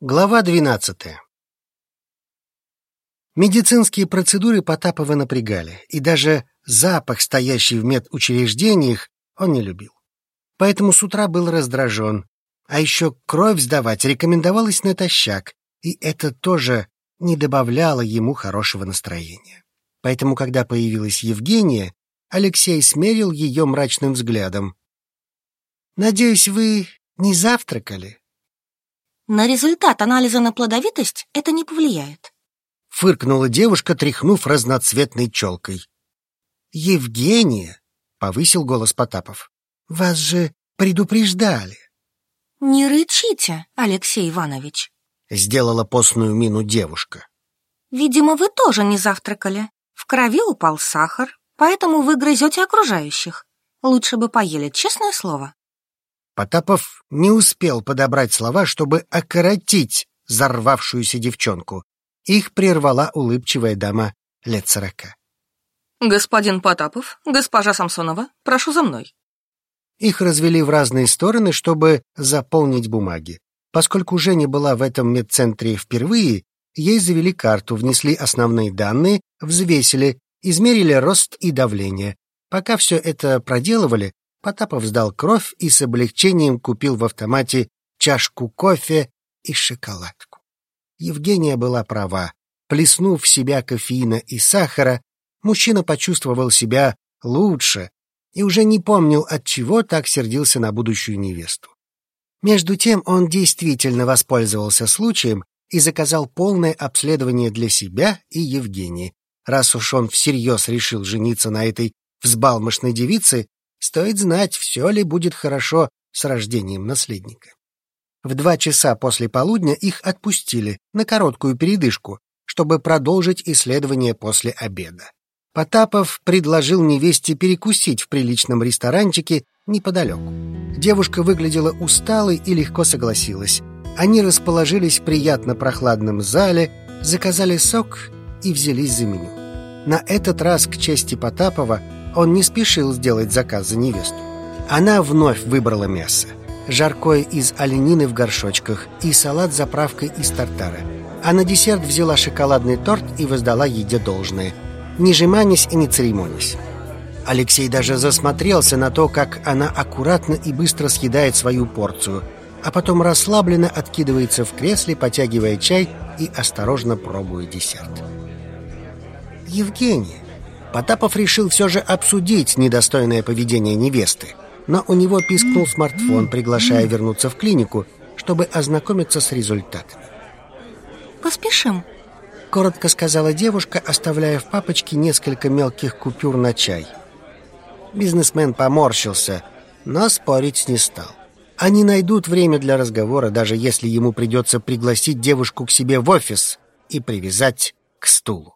Глава двенадцатая. Медицинские процедуры Потапова напрягали, и даже запах, стоящий в медучреждениях, он не любил. Поэтому с утра был раздражен. А еще кровь сдавать рекомендовалось натощак, и это тоже не добавляло ему хорошего настроения. Поэтому, когда появилась Евгения, Алексей смерил ее мрачным взглядом. «Надеюсь, вы не завтракали?» На результат анализа на плодовитость это не повлияет. Фыркнула девушка, тряхнув разноцветной челкой. «Евгения!» — повысил голос Потапов. «Вас же предупреждали!» «Не рычите, Алексей Иванович!» — сделала постную мину девушка. «Видимо, вы тоже не завтракали. В крови упал сахар, поэтому вы грызете окружающих. Лучше бы поели, честное слово». Потапов не успел подобрать слова, чтобы окоротить взорвавшуюся девчонку. Их прервала улыбчивая дама лет сорока. «Господин Потапов, госпожа Самсонова, прошу за мной». Их развели в разные стороны, чтобы заполнить бумаги. Поскольку Женя была в этом медцентре впервые, ей завели карту, внесли основные данные, взвесили, измерили рост и давление. Пока все это проделывали, Потапов сдал кровь и с облегчением купил в автомате чашку кофе и шоколадку. Евгения была права. Плеснув в себя кофеина и сахара, мужчина почувствовал себя лучше и уже не помнил, от чего так сердился на будущую невесту. Между тем он действительно воспользовался случаем и заказал полное обследование для себя и Евгении. Раз уж он всерьез решил жениться на этой взбалмошной девице, Стоит знать, все ли будет хорошо с рождением наследника. В два часа после полудня их отпустили на короткую передышку, чтобы продолжить исследование после обеда. Потапов предложил невесте перекусить в приличном ресторанчике неподалеку. Девушка выглядела усталой и легко согласилась. Они расположились в приятно прохладном зале, заказали сок и взялись за меню. На этот раз, к чести Потапова, он не спешил сделать заказ за невесту. Она вновь выбрала мясо. Жаркое из оленины в горшочках и салат с заправкой из тартара. А на десерт взяла шоколадный торт и воздала еде должное. Не жеманясь и не церемонясь. Алексей даже засмотрелся на то, как она аккуратно и быстро съедает свою порцию, а потом расслабленно откидывается в кресле, потягивая чай и осторожно пробуя десерт. «Евгения, Потапов решил все же обсудить недостойное поведение невесты, но у него пискнул смартфон, приглашая вернуться в клинику, чтобы ознакомиться с результатами. «Поспешим», — коротко сказала девушка, оставляя в папочке несколько мелких купюр на чай. Бизнесмен поморщился, но спорить не стал. Они найдут время для разговора, даже если ему придется пригласить девушку к себе в офис и привязать к стулу.